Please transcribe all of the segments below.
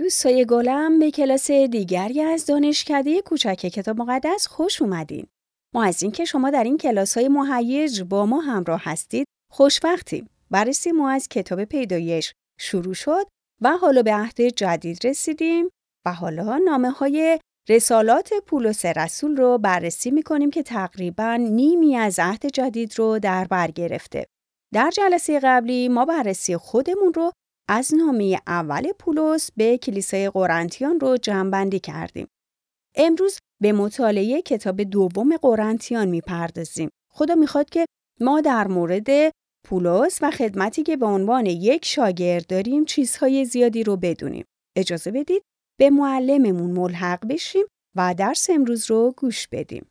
دوستای گلم به کلاس دیگری از دانشکده کوچک کتاب مقدس خوش اومدین. ما از اینکه شما در این کلاس های مهیج با ما همراه هستید خوشبختیم. بررسی ما از کتاب پیدایش شروع شد و حالا به عهد جدید رسیدیم و حالا نامه های رسالات پولس رسول رو بررسی می‌کنیم که تقریبا نیمی از عهد جدید رو در بر گرفته. در جلسه قبلی ما بررسی خودمون رو از نامه اول پولس به کلیسای قرنتیان رو جمعبندی کردیم. امروز به مطالعه کتاب دوم قرنتیان می‌پردازیم. خدا می‌خواد که ما در مورد پولس و خدمتی که به عنوان یک شاگرد داریم چیزهای زیادی رو بدونیم. اجازه بدید به معلممون ملحق بشیم و درس امروز رو گوش بدیم.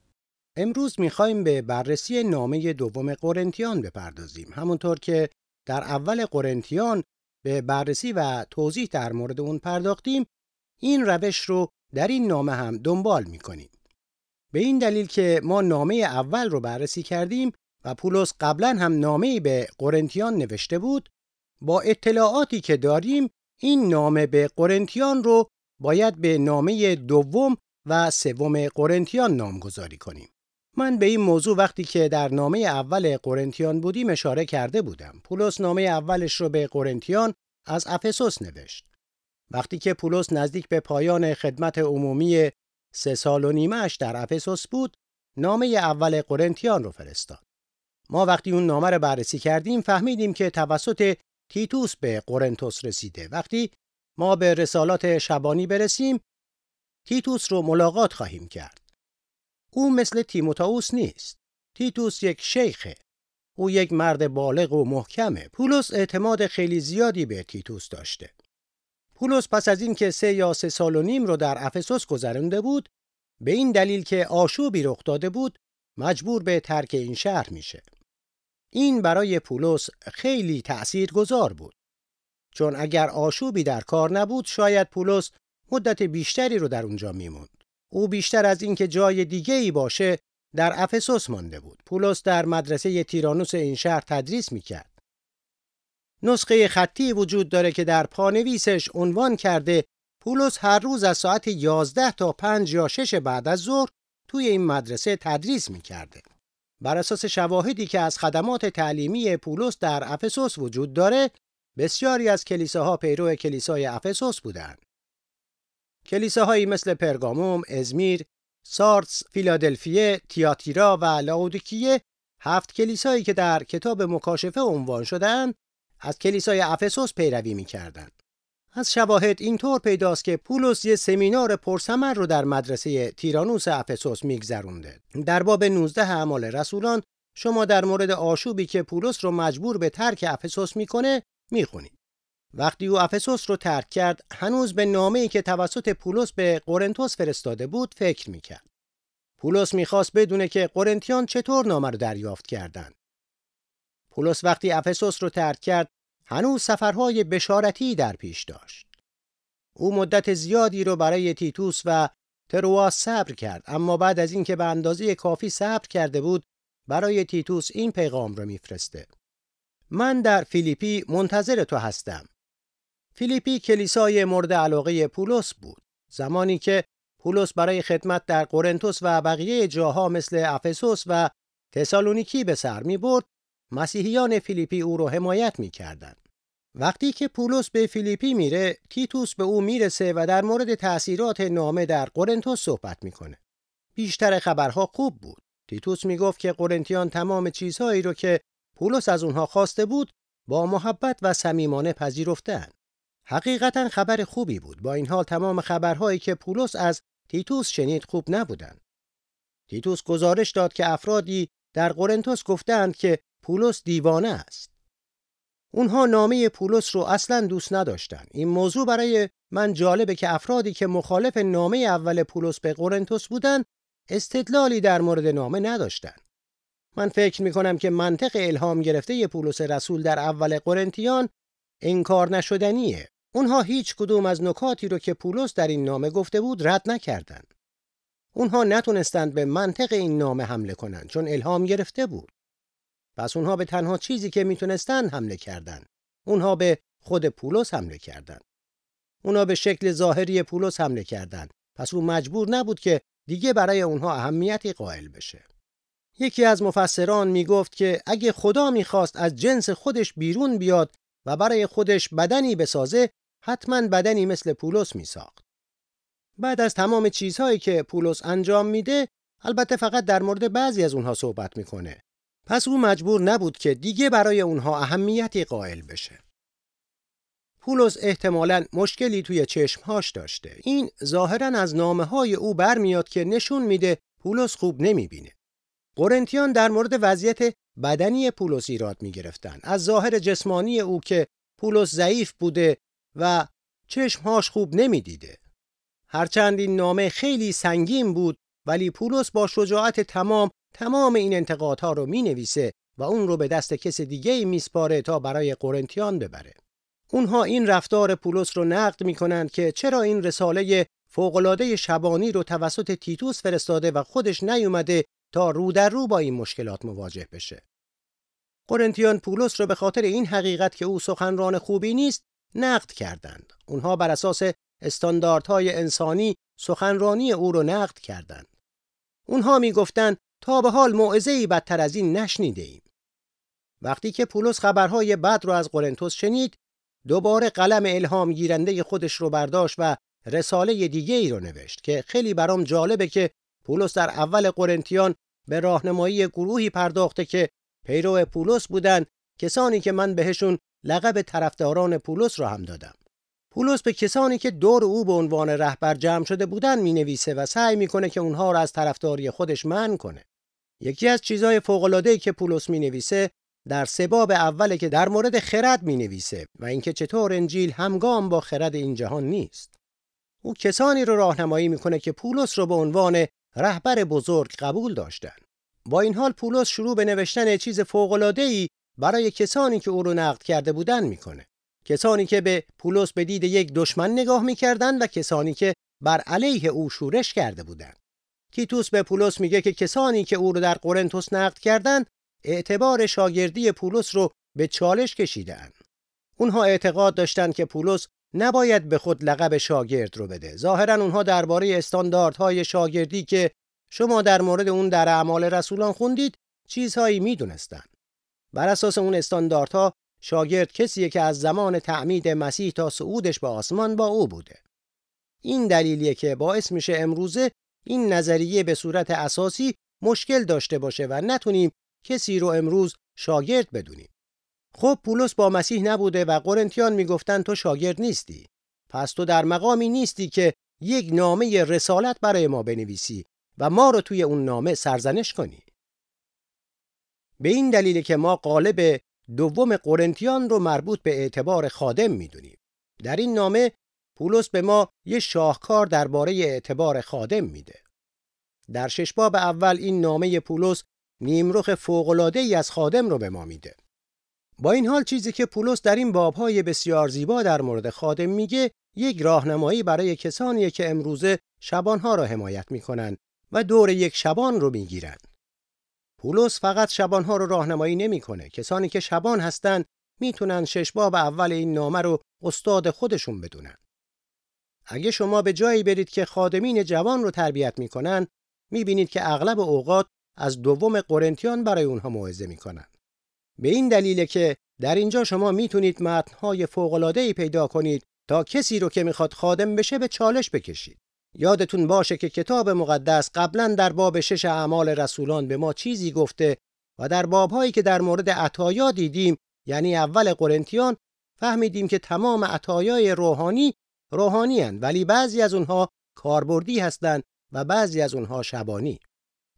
امروز می‌خوایم به بررسی نامه دوم قرنتیان بپردازیم. همونطور که در اول قرنتیان به بررسی و توضیح در مورد اون پرداختیم این روش رو در این نامه هم دنبال می‌کنیم. به این دلیل که ما نامه اول رو بررسی کردیم و پولس قبلا هم نامه به قرنتیان نوشته بود با اطلاعاتی که داریم این نامه به قرنتیان رو باید به نامه دوم و سوم قرنتیان نامگذاری کنیم. من به این موضوع وقتی که در نامه اول قرنتیان بودیم اشاره کرده بودم. پولس نامه اولش رو به قرنتیان از افسوس نوشت. وقتی که پولس نزدیک به پایان خدمت عمومی سه سال و نیمهش در افسوس بود، نامه اول قرنتیان رو فرستاد. ما وقتی اون نامه رو بررسی کردیم فهمیدیم که توسط تیتوس به قرنتوس رسیده. وقتی ما به رسالات شبانی برسیم، تیتوس رو ملاقات خواهیم کرد. او مثل تیموتائوس نیست. تیتوس یک شیخه. او یک مرد بالغ و محکمه. پولس اعتماد خیلی زیادی به تیتوس داشته. پولس پس از این که سه یا سه سال و نیم رو در افسوس گذرانده بود، به این دلیل که آشوبی رخ داده بود، مجبور به ترک این شهر میشه. این برای پولس خیلی تأثیر گذار بود. چون اگر آشوبی در کار نبود، شاید پولس مدت بیشتری رو در اونجا میموند. او بیشتر از اینکه جای دیگه ای باشه در افسوس مانده بود. پولس در مدرسه تیرانوس این شهر تدریس می‌کرد. نسخه خطی وجود داره که در پانویسش عنوان کرده پولس هر روز از ساعت 11 تا 5 یا 6 بعد از ظهر توی این مدرسه تدریس می‌کرده. بر اساس شواهدی که از خدمات تعلیمی پولس در افسوس وجود داره، بسیاری از کلیساها پیرو کلیسای افسوس بودند. کلیساهایی مثل پرگاموم، ازمیر، سارتس، فیلادلفیه، تیاتیرا و لاودیکیه هفت کلیسایی که در کتاب مکاشفه عنوان شدند از کلیسای افسوس پیروی می‌کردند. از شواهد اینطور پیداست که پولس یه سمینار پرسمر رو در مدرسه تیرانوس افسوس میگذرونده. در باب 19 اعمال رسولان شما در مورد آشوبی که پولس رو مجبور به ترک افسوس می‌کنه می‌خونید. وقتی او افسوس رو ترک کرد هنوز به نامه‌ای که توسط پولس به قرنتوس فرستاده بود فکر می‌کرد. پولس می‌خواست بدونه که قرنتیان چطور نامه رو دریافت کردند. پولس وقتی افسوس رو ترک کرد هنوز سفرهای بشارتی در پیش داشت. او مدت زیادی رو برای تیتوس و ترواس صبر کرد اما بعد از اینکه به اندازه کافی صبر کرده بود برای تیتوس این پیغام رو میفرسته. من در فیلیپی منتظر تو هستم. فیلیپی کلیسای مورد علاقه پولس بود. زمانی که پولس برای خدمت در قرنتوس و بقیه جاها مثل افسوس و تسالونیکی به سر می برد، مسیحیان فیلیپی او رو حمایت می کردن. وقتی که پولس به فیلیپی میره، تیتوس به او می‌رسه و در مورد تأثیرات نامه در قرنتوس صحبت می‌کنه. بیشتر خبرها خوب بود. تیتوس می‌گفت که قرنتیان تمام چیزهایی رو که پولس از اونها خواسته بود با محبت و صمیمانه پذیرفتند. حقیقتا خبر خوبی بود. با این حال تمام خبرهایی که پولس از تیتوس شنید خوب نبودند. تیتوس گزارش داد که افرادی در قرنتوس گفتند که پولس دیوانه است. اونها نامه پولس رو اصلا دوست نداشتن. این موضوع برای من جالبه که افرادی که مخالف نامه اول پولس به قرنتوس بودن استدلالی در مورد نامه نداشتند. من فکر می کنم که منطق الهام گرفته پولس رسول در اول قرنتیان انکار نشدنیه. اونها هیچ کدوم از نکاتی رو که پولس در این نامه گفته بود رد نکردند. اونها نتونستند به منطق این نامه حمله کنند چون الهام گرفته بود. پس اونها به تنها چیزی که می‌تونستن حمله کردند. اونها به خود پولس حمله کردند. اونا به شکل ظاهری پولس حمله کردند. پس او مجبور نبود که دیگه برای اونها اهمیتی قائل بشه. یکی از مفسران می‌گفت که اگه خدا می‌خواست از جنس خودش بیرون بیاد و برای خودش بدنی بسازه حتما بدنی مثل پولس میساخت. بعد از تمام چیزهایی که پولس انجام میده البته فقط در مورد بعضی از اونها صحبت می‌کنه. پس او مجبور نبود که دیگه برای اونها اهمیتی قائل بشه. پولس احتمالا مشکلی توی چشمهاش داشته. این ظاهرا از نامه های او برمیاد که نشون میده پولس خوب نمی‌بینه. قرنتیان در مورد وضعیت بدنی پولس ایراد می‌گرفتن. از ظاهر جسمانی او که پولس ضعیف بوده و چشمهاش خوب نمی‌دیده. هرچند این نامه خیلی سنگین بود ولی پولس با شجاعت تمام تمام این انتقادها رو می نویسه و اون رو به دست کس دیگه میسپاره تا برای قرنتیان ببره. اونها این رفتار پولس رو نقد می‌کنند که چرا این رساله فوقالعاده شبانی رو توسط تیتوس فرستاده و خودش نیومده تا رو در رو با این مشکلات مواجه بشه. قرنتیان پولس رو به خاطر این حقیقت که او سخنران خوبی نیست نقد کردند. اونها بر اساس استانداردهای انسانی سخنرانی او رو نقد کردند. اونها می‌گفتند تا به حال موعظه‌ای بدتر از این نشنیده ایم. وقتی که پولس خبرهای بد رو از قرنتوس شنید، دوباره قلم الهام گیرنده خودش رو برداشت و رساله دیگه ای رو نوشت که خیلی برام جالبه که پولس در اول قرنتیان به راهنمایی گروهی پرداخته که پیرو پولس بودن کسانی که من بهشون لقب طرفداران پولس را هم دادم. پولس به کسانی که دور او به عنوان رهبر جمع شده بودن می نویسه و سعی می‌کنه که اونها را از طرفداری خودش منع کنه. یکی از چیزهای فوق‌العاده‌ای که پولس می نویسه در سباب اوله که در مورد خرد می نویسه و اینکه چطور انجیل همگام با خرد این جهان نیست. او کسانی رو راهنمایی می‌کنه که پولس رو به عنوان رهبر بزرگ قبول داشتن. با این حال پولس شروع به نوشتن چیز فوق‌العاده‌ای برای کسانی که او رو نقد کرده بودن می‌کنه. کسانی که به پولس به دید یک دشمن نگاه می‌کردند و کسانی که بر علیه او شورش کرده بودند. تیتوس به پولس میگه که کسانی که او رو در قرنتوس نقد کردند اعتبار شاگردی پولس رو به چالش کشیدند. اونها اعتقاد داشتند که پولس نباید به خود لقب شاگرد رو بده. ظاهرا اونها درباره استانداردهای شاگردی که شما در مورد اون در اعمال رسولان خوندید چیزهایی می‌دونستند. بر اساس اون استانداردها شاگرد کسیه که از زمان تعمید مسیح تا صعودش به آسمان با او بوده. این دلیلیه که باعث میشه امروزه این نظریه به صورت اساسی مشکل داشته باشه و نتونیم کسی رو امروز شاگرد بدونیم. خب پولس با مسیح نبوده و قرنتیان می‌گفتن تو شاگرد نیستی. پس تو در مقامی نیستی که یک نامه رسالت برای ما بنویسی و ما رو توی اون نامه سرزنش کنی. به این دلیل که ما قالب دوم قرنتیان رو مربوط به اعتبار خادم می‌دونیم. در این نامه پولس به ما یه شاهکار درباره اعتبار خادم میده. در شش باب اول این نامه پولس نیمرخ فوق‌العاده ای از خادم رو به ما میده. با این حال چیزی که پولس در این بابهای بسیار زیبا در مورد خادم میگه یک راهنمایی برای کسانی که امروزه شبانها را حمایت می‌کنن و دور یک شبان رو می‌گیرند. پولس فقط شبانها رو راهنمایی نمی‌کنه. کسانی که شبان هستند می‌تونن شش باب اول این نامه رو استاد خودشون بدونن. اگه شما به جایی برید که خادمین جوان رو تربیت می‌کنن می‌بینید که اغلب اوقات از دوم قرنتیان برای اونها موعظه می‌کنن. به این دلیله که در اینجا شما می‌تونید متنهای فوق‌العاده‌ای پیدا کنید تا کسی رو که می‌خواد خادم بشه به چالش بکشید. یادتون باشه که کتاب مقدس قبلا در باب شش اعمال رسولان به ما چیزی گفته و در بابهایی که در مورد عطایا دیدیم یعنی اول قرنتیان فهمیدیم که تمام عطایای روحانی روحانی هن ولی بعضی از اونها کاربردی هستند و بعضی از اونها شبانی.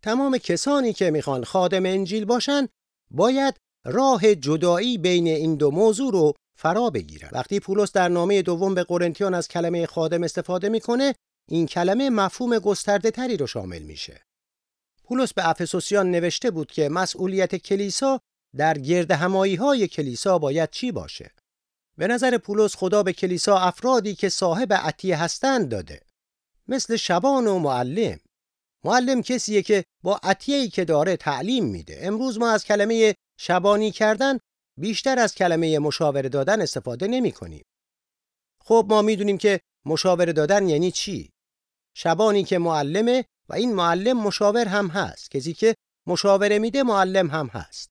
تمام کسانی که می‌خوان خادم انجیل باشن باید راه جدایی بین این دو موضوع رو فرا بگیرن. وقتی پولس در نامه دوم به قرنتیان از کلمه خادم استفاده می‌کنه این کلمه مفهوم گسترده تری رو شامل میشه. پولس به افسوسیان نوشته بود که مسئولیت کلیسا در گرد همایی های کلیسا باید چی باشه؟ به نظر پولس خدا به کلیسا افرادی که صاحب عطیه هستند داده. مثل شبان و معلم. معلم کسیه که با عطیه‌ای که داره تعلیم میده. امروز ما از کلمه شبانی کردن بیشتر از کلمه مشاوره دادن استفاده نمی کنیم. خب ما می‌دونیم که مشاوره دادن یعنی چی؟ شبانی که معلمه و این معلم مشاور هم هست. کسی که مشاوره میده معلم هم هست.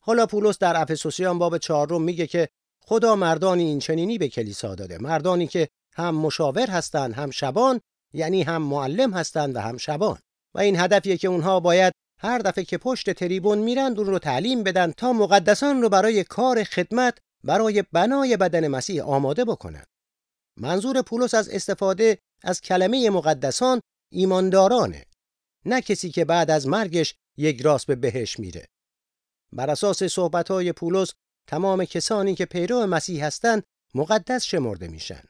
حالا پولس در افسوسیان باب چهارم میگه که خدا مردانی این چنینی به کلیسا داده. مردانی که هم مشاور هستند هم شبان یعنی هم معلم هستند و هم شبان. و این هدفیه که اونها باید هر دفعه که پشت تریبون میرن اون رو تعلیم بدن تا مقدسان رو برای کار خدمت برای بنای بدن مسیح آماده بکنن. منظور پولس از استفاده از کلمه مقدسان ایماندارانه نه کسی که بعد از مرگش یک راست به بهش میره. بر اساس صحبتهای پولس تمام کسانی که پیرو مسیح هستند مقدس شمرده میشن.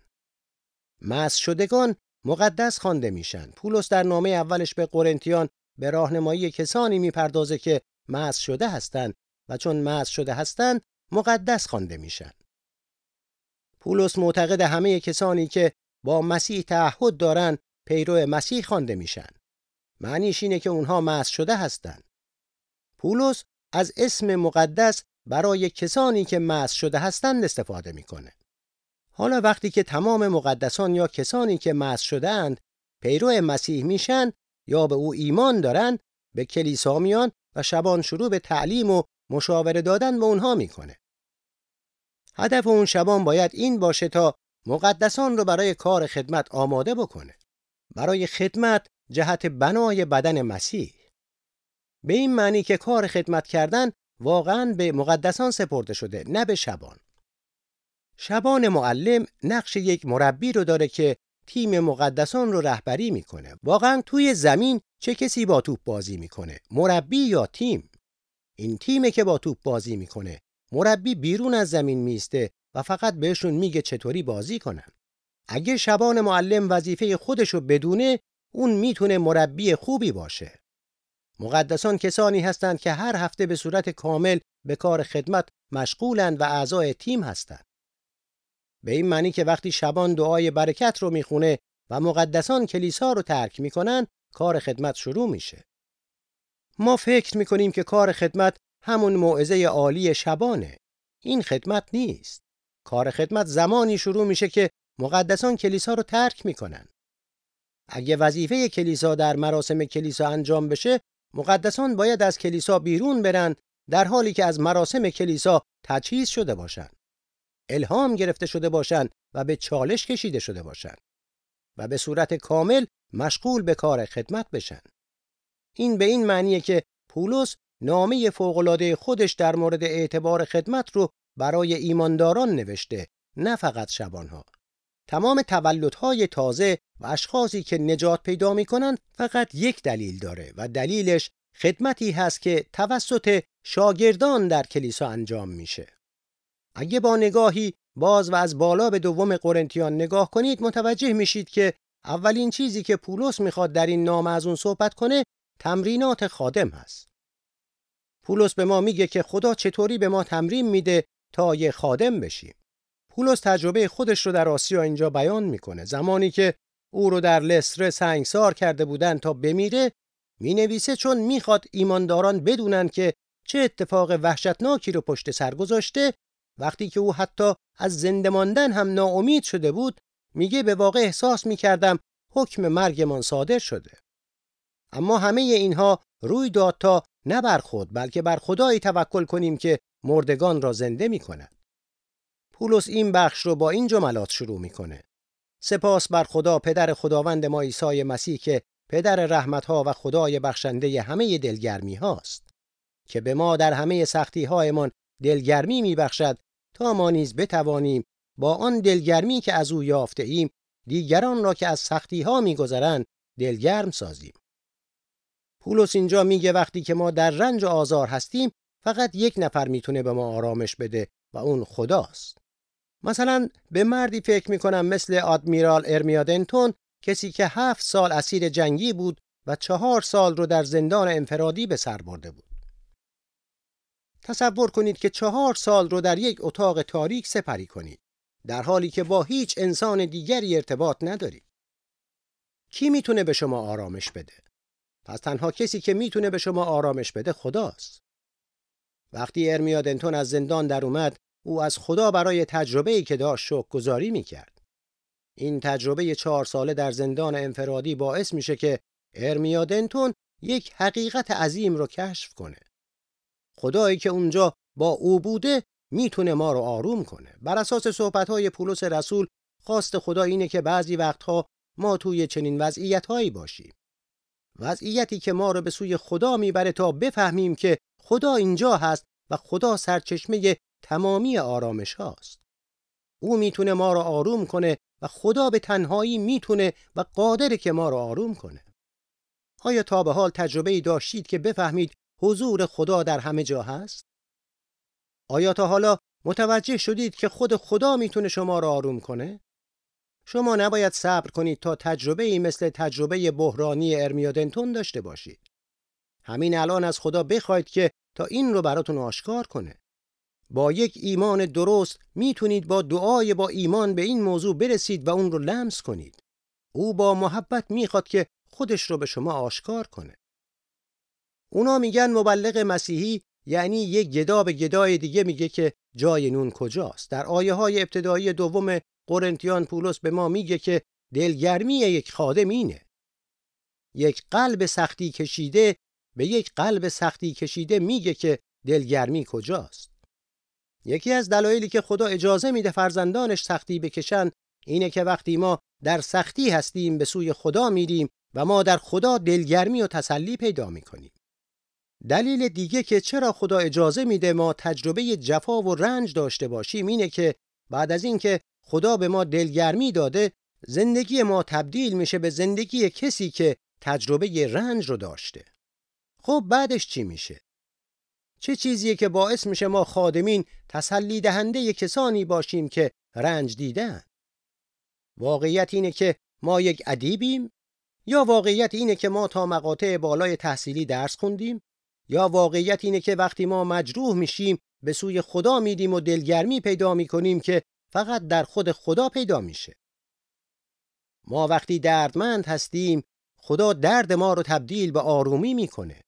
مس شدگان مقدس خوانده میشن. پولس در نامه اولش به قرنتیان به راهنمایی کسانی می‌پردازه که مس شده هستند و چون مس شده هستند مقدس خوانده میشن. پولس معتقد همه کسانی که با مسیح تعهد دارن پیرو مسیح خوانده میشن. معنیش اینه که اونها مس شده هستند پولس از اسم مقدس برای کسانی که مس شده هستند استفاده می‌کنه. حالا وقتی که تمام مقدسان یا کسانی که مس شدهاند پیرو مسیح میشن یا به او ایمان دارن به کلیسا میان و شبان شروع به تعلیم و مشاوره دادن به اونها می‌کنه. هدف اون شبان باید این باشه تا مقدسان رو برای کار خدمت آماده بکنه. برای خدمت جهت بنای بدن مسیح. به این معنی که کار خدمت کردن واقعا به مقدسان سپرده شده نه به شبان. شبان معلم نقش یک مربی رو داره که تیم مقدسان رو رهبری می‌کنه. واقعا توی زمین چه کسی با توپ بازی می‌کنه؟ مربی یا تیم؟ این تیمه که با توپ بازی می‌کنه. مربی بیرون از زمین میسته و فقط بهشون میگه چطوری بازی کنن. اگه شبان معلم وظیفه خودشو بدونه اون می‌تونه مربی خوبی باشه. مقدسان کسانی هستند که هر هفته به صورت کامل به کار خدمت مشغولند و اعضای تیم هستند. به این معنی که وقتی شبان دعای برکت رو می‌خونه و مقدسان کلیسا رو ترک می‌کنن کار خدمت شروع میشه. ما فکر می‌کنیم که کار خدمت همون موعظه عالی شبانه. این خدمت نیست. کار خدمت زمانی شروع میشه که مقدسان کلیسا رو ترک می‌کنن. اگه وظیفه کلیسا در مراسم کلیسا انجام بشه مقدسان باید از کلیسا بیرون برن در حالی که از مراسم کلیسا تجهیز شده باشند الهام گرفته شده باشند و به چالش کشیده شده باشند و به صورت کامل مشغول به کار خدمت بشن. این به این معنیه که پولس نامه فوق‌العاده خودش در مورد اعتبار خدمت رو برای ایمانداران نوشته نه فقط شبانها تمام تولدهای تازه و اشخاصی که نجات پیدا می‌کنند فقط یک دلیل داره و دلیلش خدمتی هست که توسط شاگردان در کلیسا انجام میشه اگه با نگاهی باز و از بالا به دوم قرنتیان نگاه کنید متوجه میشید که اولین چیزی که پولس می‌خواد در این نامه از اون صحبت کنه تمرینات خادم هست. پولس به ما میگه که خدا چطوری به ما تمرین میده تا یه خادم بشیم. پولس تجربه خودش رو در آسیا اینجا بیان می‌کنه. زمانی که او رو در لستر سنگسار کرده بودن تا بمیره می‌نویسه چون می‌خواد ایمانداران بدونن که چه اتفاق وحشتناکی رو پشت سر گذاشته وقتی که او حتی از زنده ماندن هم ناامید شده بود میگه به واقع احساس می‌کردم حکم مرگمان صادر شده اما همه اینها روی داد تا نه بر خود بلکه بر خدایی توکل کنیم که مردگان را زنده می کند. پولس این بخش رو با این جملات شروع می‌کنه. سپاس بر خدا پدر خداوند ما عیسی مسیح که پدر رحمتها و خدای بخشنده همه دلگرمی هاست که به ما در همه سختی هایمان دلگرمی میبخشد تا ما نیز بتوانیم با آن دلگرمی که از او یافته ایم دیگران را که از سختی ها میگذرند دلگرم سازیم پولس اینجا میگه وقتی که ما در رنج و آزار هستیم فقط یک نفر می‌تونه به ما آرامش بده و اون خداست. مثلا به مردی فکر می‌کنم مثل آدمیرال ارمیادنتون کسی که هفت سال اسیر جنگی بود و چهار سال رو در زندان انفرادی به سر برده بود. تصور کنید که چهار سال رو در یک اتاق تاریک سپری کنید در حالی که با هیچ انسان دیگری ارتباط ندارید. کی می‌تونه به شما آرامش بده؟ پس تنها کسی که می‌تونه به شما آرامش بده خداست وقتی ارمیادنتون از زندان در اومد او از خدا برای تجربه‌ای که داشت شکرگزاری می‌کرد. این تجربه چهار ساله در زندان انفرادی باعث میشه که ارمیا دنتون یک حقیقت عظیم رو کشف کنه. خدایی که اونجا با او بوده می‌تونه ما رو آروم کنه. بر اساس صحبت‌های پولس رسول خواست خدا اینه که بعضی وقتها ما توی چنین وضعیت‌هایی باشیم. وضعیتی که ما رو به سوی خدا می‌بره تا بفهمیم که خدا اینجا هست و خدا سرچشمه تمامی آرامش هاست. او می‌تونه ما رو آروم کنه و خدا به تنهایی می‌تونه و قادره که ما رو آروم کنه. آیا تا به حال تجربه ای داشتید که بفهمید حضور خدا در همه جا هست؟ آیا تا حالا متوجه شدید که خود خدا می‌تونه شما را آروم کنه؟ شما نباید صبر کنید تا تجربه ای مثل تجربه بحرانی ارمیادنتون داشته باشید. همین الان از خدا بخواید که تا این رو براتون آشکار کنه. با یک ایمان درست می‌تونید با دعای با ایمان به این موضوع برسید و اون رو لمس کنید. او با محبت می‌خواد که خودش رو به شما آشکار کنه. اونا میگن مبلغ مسیحی یعنی یک گدا به گدای دیگه میگه که جای نون کجاست. در آیه های ابتدایی دوم قرنتیان پولس به ما میگه که دلگرمی یک خادم اینه. یک قلب سختی کشیده به یک قلب سختی کشیده میگه که دلگرمی کجاست. یکی از دلایلی که خدا اجازه میده فرزندانش سختی بکشن اینه که وقتی ما در سختی هستیم به سوی خدا میریم و ما در خدا دلگرمی و تسلی پیدا می‌کنیم. دلیل دیگه که چرا خدا اجازه میده ما تجربه جفا و رنج داشته باشیم اینه که بعد از اینکه خدا به ما دلگرمی داده زندگی ما تبدیل میشه به زندگی کسی که تجربه رنج رو داشته. خب بعدش چی میشه؟ چه چیزیه که باعث میشه ما خادمین تسلی دهنده کسانی باشیم که رنج دیدن؟ واقعیت اینه که ما یک ادیبیم یا واقعیت اینه که ما تا مقاطع بالای تحصیلی درس خوندیم یا واقعیت اینه که وقتی ما مجروح میشیم به سوی خدا میدیم و دلگرمی پیدا می‌کنیم که فقط در خود خدا پیدا میشه. ما وقتی دردمند هستیم خدا درد ما رو تبدیل به آرومی می‌کنه.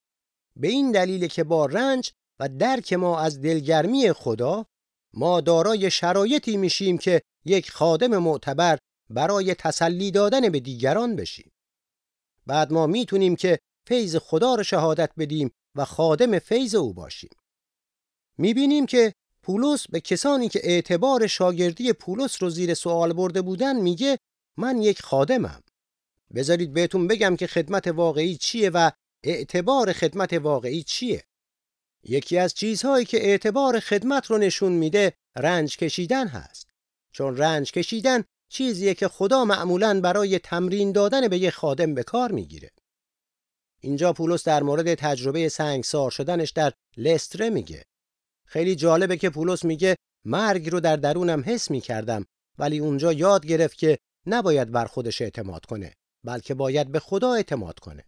به این دلیل که با رنج و درک ما از دلگرمی خدا ما دارای شرایطی میشیم که یک خادم معتبر برای تسلی دادن به دیگران بشیم. بعد ما می‌تونیم که فیض خدا رو شهادت بدیم و خادم فیض او باشیم. می‌بینیم که پولس به کسانی که اعتبار شاگردی پولس رو زیر سوال برده بودن میگه من یک خادمم. بذارید بهتون بگم که خدمت واقعی چیه و اعتبار خدمت واقعی چیه. یکی از چیزهایی که اعتبار خدمت رو نشون میده رنج کشیدن هست. چون رنج کشیدن چیزیه که خدا معمولا برای تمرین دادن به یک خادم به کار می‌گیره. اینجا پولس در مورد تجربه سنگسار شدنش در لستره میگه. خیلی جالبه که پولس میگه مرگ رو در درونم حس می‌کردم ولی اونجا یاد گرفت که نباید بر خودش اعتماد کنه بلکه باید به خدا اعتماد کنه.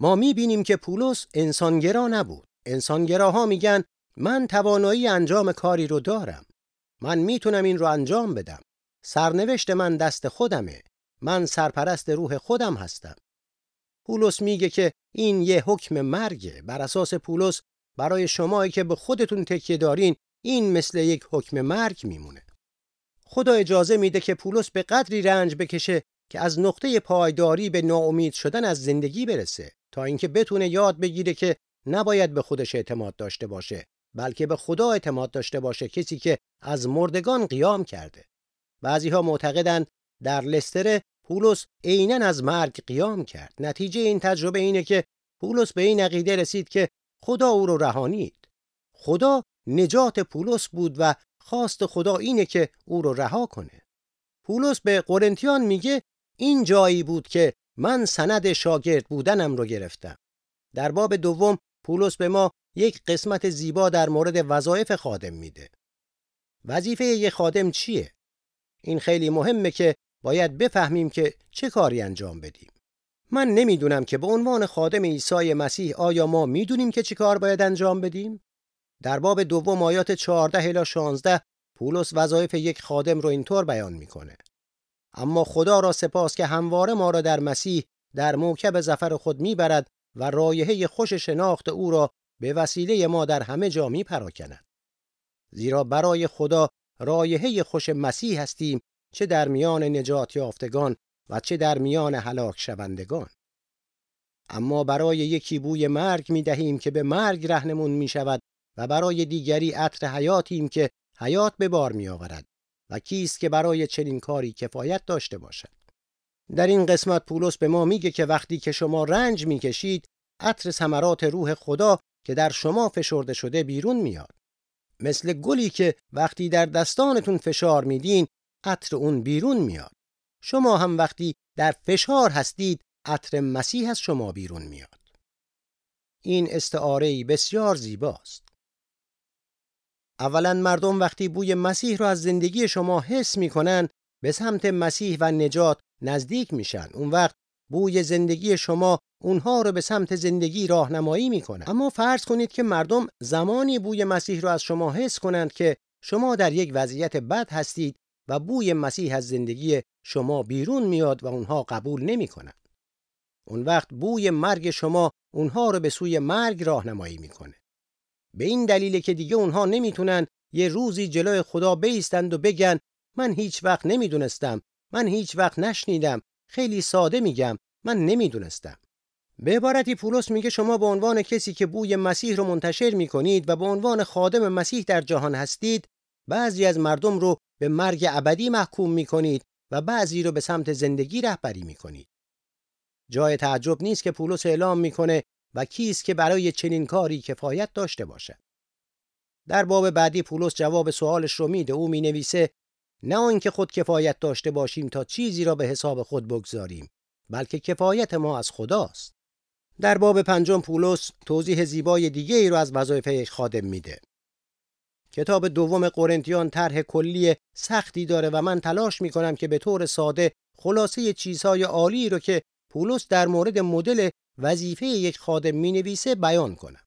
ما می‌بینیم که پولس انسانگرا نبود. انسانگراها میگن من توانایی انجام کاری رو دارم. من می‌تونم این رو انجام بدم. سرنوشت من دست خودمه. من سرپرست روح خودم هستم. پولس میگه که این یه حکم مرگه. بر اساس پولس برای شمایی که به خودتون تکیه دارین این مثل یک حکم مرگ میمونه. خدا اجازه میده که پولس به قدری رنج بکشه که از نقطه پایداری به ناامید شدن از زندگی برسه تا اینکه بتونه یاد بگیره که نباید به خودش اعتماد داشته باشه بلکه به خدا اعتماد داشته باشه کسی که از مردگان قیام کرده. بعضی ها معتقدند در لستر پولس عینا از مرگ قیام کرد. نتیجه این تجربه اینه که پولس به این عقیده رسید که خدا او رو رهانید. خدا نجات پولس بود و خواست خدا اینه که او رو رها کنه. پولس به قرنتیان میگه این جایی بود که من سند شاگرد بودنم رو گرفتم. در باب دوم پولس به ما یک قسمت زیبا در مورد وظایف خادم میده. وظیفه یک خادم چیه؟ این خیلی مهمه که باید بفهمیم که چه کاری انجام بدیم. من نمی‌دونم که به عنوان خادم عیسی مسیح آیا ما می‌دونیم که چه کار باید انجام بدیم؟ در باب دوم آیات 14 الی 16 پولس وظایف یک خادم رو اینطور بیان می‌کنه. اما خدا را سپاس که همواره ما را در مسیح در موکب زفر خود می‌برد و رایحه خوش شناخت او را به وسیله ما در همه جا میپراکند. زیرا برای خدا رایحه خوش مسیح هستیم چه در میان نجات یافتگان و چه در میان هلاک شوندگان. اما برای یکی بوی مرگ می دهیم که به مرگ رهنمون می شود و برای دیگری عطر حیاتیم که حیات به بار می آورد و کیست که برای چنین کاری کفایت داشته باشد. در این قسمت پولس به ما میگه که وقتی که شما رنج می‌کشید عطر ثمرات روح خدا که در شما فشرده شده بیرون میاد. مثل گلی که وقتی در دستانتون فشار میدین عطر اون بیرون میاد. شما هم وقتی در فشار هستید عطر مسیح از شما بیرون میاد. این استعاره بسیار زیباست. اولا مردم وقتی بوی مسیح را از زندگی شما حس می‌کنن به سمت مسیح و نجات نزدیک میشن. اون وقت بوی زندگی شما اونها رو به سمت زندگی راهنمایی می‌کنه. اما فرض کنید که مردم زمانی بوی مسیح رو از شما حس کنند که شما در یک وضعیت بد هستید و بوی مسیح از زندگی شما بیرون میاد و اونها قبول نمی‌کنند. اون وقت بوی مرگ شما اونها رو به سوی مرگ راهنمایی می‌کنه. به این دلیل که دیگه اونها نمی‌تونن یه روزی جلوی خدا بیستند و بگن من هیچ وقت نمی‌دونستم من هیچ وقت نشنیدم خیلی ساده میگم من نمی‌دونستم. به عبارتی پولس میگه شما به عنوان کسی که بوی مسیح رو منتشر می‌کنید و به عنوان خادم مسیح در جهان هستید بعضی از مردم رو به مرگ ابدی محکوم می‌کنید و بعضی رو به سمت زندگی رهبری می‌کنید. جای تعجب نیست که پولس اعلام می‌کنه و کیست که برای چنین کاری کفایت داشته باشد. در باب بعدی پولس جواب سوالش رو میده. او می‌نویسه نه آنکه خود کفایت داشته باشیم تا چیزی را به حساب خود بگذاریم بلکه کفایت ما از خداست. در باب پنجم پولس توضیح زیبای دیگه ای رو از وظایف خادم میده. کتاب دوم قرنتیان طرح کلی سختی داره و من تلاش می‌کنم که به طور ساده خلاصه چیزهای عالی رو که پولس در مورد مدل وظیفه یک خادم می‌نویسه بیان کنم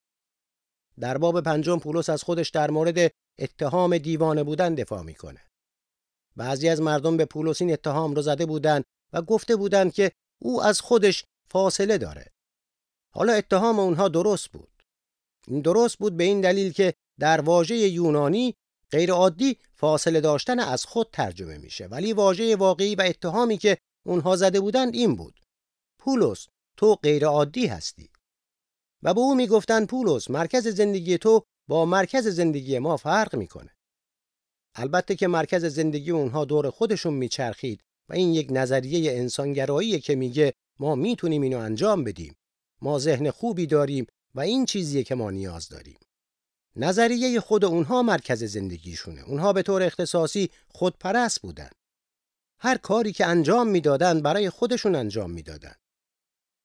در باب پنجم پولس از خودش در مورد اتهام دیوانه بودن دفاع می‌کنه بعضی از مردم به پولس این اتهام رو زده بودند و گفته بودند که او از خودش فاصله داره. حالا اتهام اونها درست بود. این درست بود به این دلیل که در واژه یونانی غیر عادی فاصله داشتن از خود ترجمه میشه ولی واژه واقعی و اتهامی که اونها زده بودند این بود. پولس تو غیر عادی هستی. و به او می‌گفتند پولس مرکز زندگی تو با مرکز زندگی ما فرق می‌کنه. البته که مرکز زندگی اونها دور خودشون میچرخید و این یک نظریه انسانگراییه که میگه ما می‌تونیم اینو انجام بدیم ما ذهن خوبی داریم و این چیزیه که ما نیاز داریم نظریه خود اونها مرکز زندگیشونه. اونها به طور اختصاصی خودپرست بودن. هر کاری که انجام می‌دادن برای خودشون انجام می‌دادن.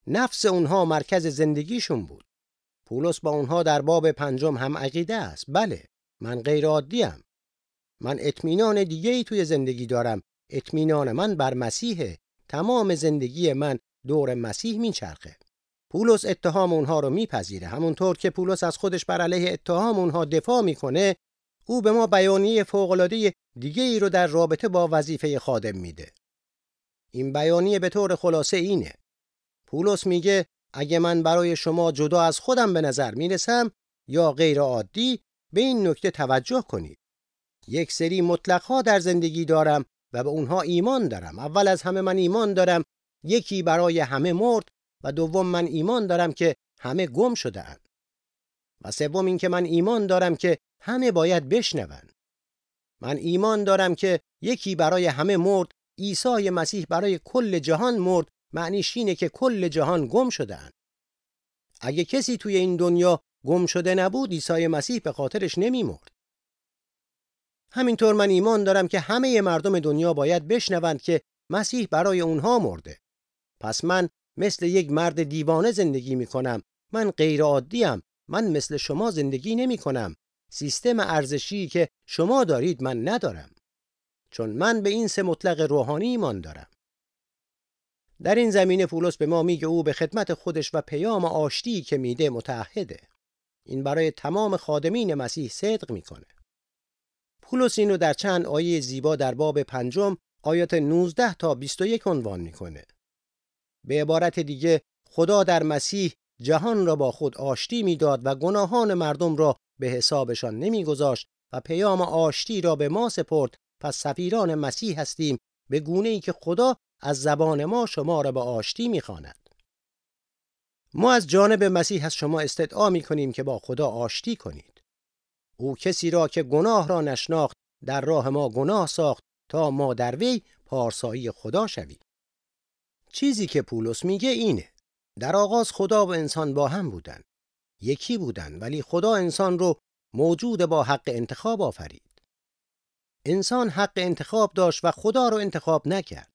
نفس اونها مرکز زندگیشون بود. پولس با اونها در باب پنجم هم عقیده است. بله من غیر عادیم من اطمینان دیگه ای توی زندگی دارم. اطمینان من بر مسیحه. تمام زندگی من دور مسیح میچرخه. پولس اتهام اونها رو میپذیره. همونطور که پولس از خودش بر علیه اتهام اونها دفاع می‌کنه او به ما بیانیه فوق‌العاده دیگه ای رو در رابطه با وظیفه خادم میده. این بیانیه به طور خلاصه اینه. پولس میگه اگه من برای شما جدا از خودم به نظر می‌رسم یا غیر عادی به این نکته توجه کنید. یک سری مطلقها در زندگی دارم و به اونها ایمان دارم. اول از همه من ایمان دارم. یکی برای همه مرد و دوم من ایمان دارم که همه گم شده اند. و سوم این که من ایمان دارم که همه باید بشنوند. من ایمان دارم که یکی برای همه مرد عیسی مسیح برای کل جهان مرد معنیش اینه که کل جهان گم شده اند. اگه کسی توی این دنیا گم شده نبود عیسی مسیح به خاطرش نمیمرد. همینطور من ایمان دارم که همه مردم دنیا باید بشنوند که مسیح برای اونها مرده. پس من مثل یک مرد دیوانه زندگی می کنم. من غیر عادیم. من مثل شما زندگی نمی کنم. سیستم ارزشی که شما دارید من ندارم. چون من به این سه مطلق روحانی ایمان دارم. در این زمینه پولس به ما میگه او به خدمت خودش و پیام آشتی که میده متعهده. این برای تمام خادمین مسیح صدق می‌کنه. پولس اینو در چند آیه زیبا در باب پنجم آیات 19 تا 21 عنوان می‌کنه. به عبارت دیگه خدا در مسیح جهان را با خود آشتی می‌داد و گناهان مردم را به حسابشان نمیگذاشت و پیام آشتی را به ما سپرد پس سفیران مسیح هستیم به گونه ای که خدا از زبان ما شما را به آشتی می‌خواند. ما از جانب مسیح از شما استدعا می کنیم که با خدا آشتی کنید. او کسی را که گناه را نشناخت در راه ما گناه ساخت تا ما در وی پارسایی خدا شویم. چیزی که پولس میگه اینه. در آغاز خدا و انسان با هم بودن. یکی بودن ولی خدا انسان رو موجود با حق انتخاب آفرید. انسان حق انتخاب داشت و خدا رو انتخاب نکرد.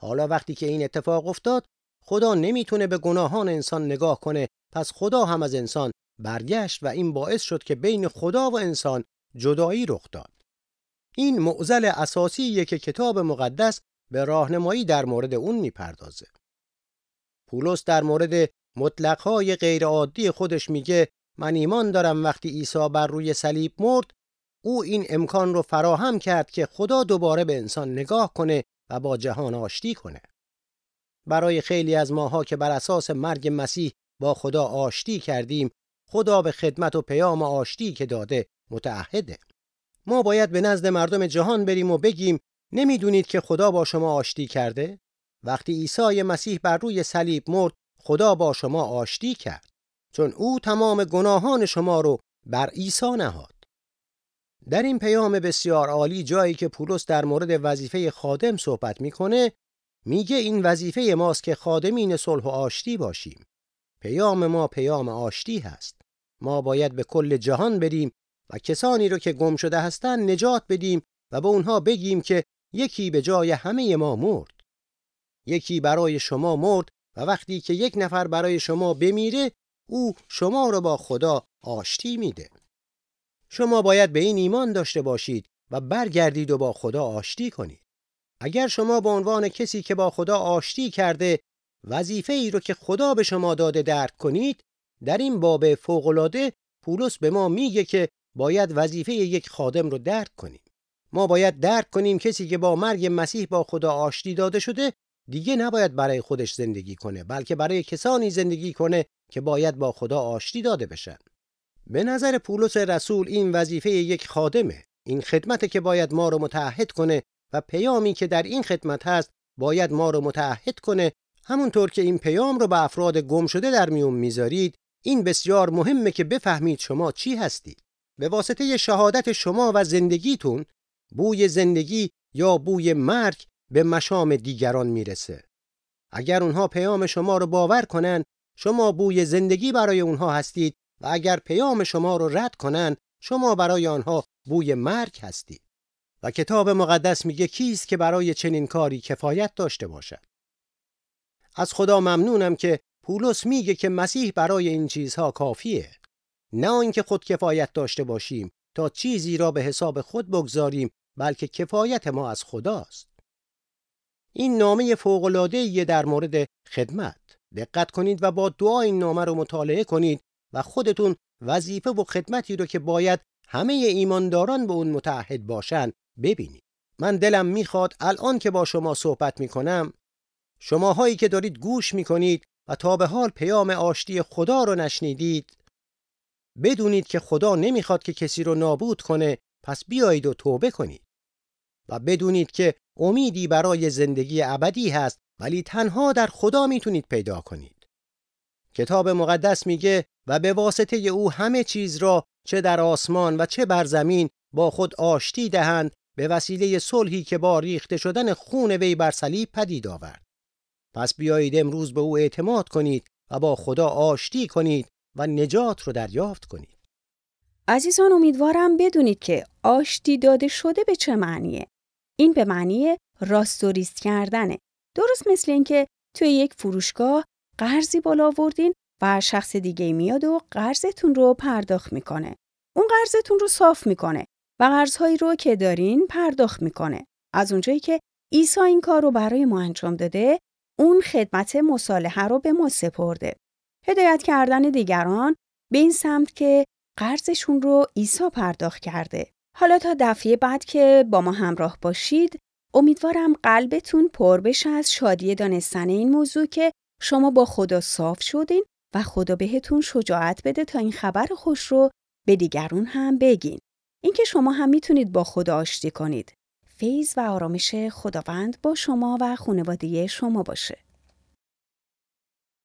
حالا وقتی که این اتفاق افتاد خدا نمی‌تونه به گناهان انسان نگاه کنه پس خدا هم از انسان برگشت و این باعث شد که بین خدا و انسان جدایی رخ داد. این معضل اساسیه که کتاب مقدس به راهنمایی در مورد اون می‌پردازه. پولس در مورد مطلقهای غیرعادی خودش میگه من ایمان دارم وقتی عیسی بر روی صلیب مرد او این امکان رو فراهم کرد که خدا دوباره به انسان نگاه کنه و با جهان آشتی کنه. برای خیلی از ماها که بر اساس مرگ مسیح با خدا آشتی کردیم خدا به خدمت و پیام آشتی که داده متعهده. ما باید به نزد مردم جهان بریم و بگیم نمی‌دونید که خدا با شما آشتی کرده؟ وقتی عیسی مسیح بر روی صلیب مرد خدا با شما آشتی کرد چون او تمام گناهان شما رو بر عیسی نهاد. در این پیام بسیار عالی جایی که پولس در مورد وظیفه خادم صحبت می‌کنه میگه این وظیفه ماست که خادمین صلح و آشتی باشیم. پیام ما پیام آشتی هست. ما باید به کل جهان بریم و کسانی رو که گم شده هستند نجات بدیم و به اونها بگیم که یکی به جای همه ما مرد. یکی برای شما مرد و وقتی که یک نفر برای شما بمیره او شما رو با خدا آشتی میده. شما باید به این ایمان داشته باشید و برگردید و با خدا آشتی کنید. اگر شما به عنوان کسی که با خدا آشتی کرده وظیفه ای رو که خدا به شما داده درک کنید در این باب فوقالعاده پولس به ما میگه که باید وظیفه یک خادم رو درک کنیم ما باید درک کنیم کسی که با مرگ مسیح با خدا آشتی داده شده دیگه نباید برای خودش زندگی کنه بلکه برای کسانی زندگی کنه که باید با خدا آشتی داده بشن. به نظر پولس رسول این وظیفه یک خادمه. این خدمت که باید ما رو متعهد کنه و پیامی که در این خدمت هست باید ما رو متعهد کنه. همونطور که این پیام رو به افراد گم شده در میون می‌ذارید این بسیار مهمه که بفهمید شما چی هستید. به واسطه شهادت شما و زندگیتون بوی زندگی یا بوی مرگ به مشام دیگران می‌رسه. اگر اونها پیام شما رو باور کنن شما بوی زندگی برای اونها هستید و اگر پیام شما رو رد کنن شما برای آنها بوی مرگ هستید. و کتاب مقدس میگه کیست که برای چنین کاری کفایت داشته باشد؟ از خدا ممنونم که پولس میگه که مسیح برای این چیزها کافیه. نه اینکه خود کفایت داشته باشیم تا چیزی را به حساب خود بگذاریم بلکه کفایت ما از خداست. این نامه فوق‌العاده‌ای در مورد خدمت. دقت کنید و با دعا این نامه رو مطالعه کنید و خودتون وظیفه و خدمتی رو که باید همه ایمانداران به اون متعهد باشن ببینید. من دلم می‌خواد الان که با شما صحبت می‌کنم شماهایی که دارید گوش می‌کنید و تا به حال پیام آشتی خدا رو نشنیدید بدونید که خدا نمی‌خواد که کسی رو نابود کنه پس بیایید و توبه کنید. و بدونید که امیدی برای زندگی ابدی هست ولی تنها در خدا می‌تونید پیدا کنید. کتاب مقدس میگه و به واسطه او همه چیز را چه در آسمان و چه بر زمین با خود آشتی دهند به وسیله صلحی که با ریخته شدن خون وی بر صلیب پدید آورد. پس بیایید امروز به او اعتماد کنید و با خدا آشتی کنید و نجات رو دریافت کنید. عزیزان امیدوارم بدونید که آشتی داده شده به چه معنیه این به معنی راست و ریست کردنه درست مثل اینکه توی یک فروشگاه قرضی بالا آوردین و شخص دیگه میاد و قرضتون رو پرداخت می‌کنه اون قرضتون رو صاف می‌کنه و قرضهایی رو که دارین پرداخت می‌کنه. از اونجایی که عیسی این کار رو برای ما انجام داده، اون خدمت مصالحه رو به ما سپرده. هدایت کردن دیگران به این سمت که قرضشون رو عیسی پرداخت کرده. حالا تا دفعه بعد که با ما همراه باشید، امیدوارم قلبتون پر بشه از شادی دانستن این موضوع که شما با خدا صاف شدین و خدا بهتون شجاعت بده تا این خبر خوش رو به دیگرون هم بگین. اینکه شما هم می‌تونید با خدا آشتی کنید. فیض و آرامش خداوند با شما و خانواده شما باشه.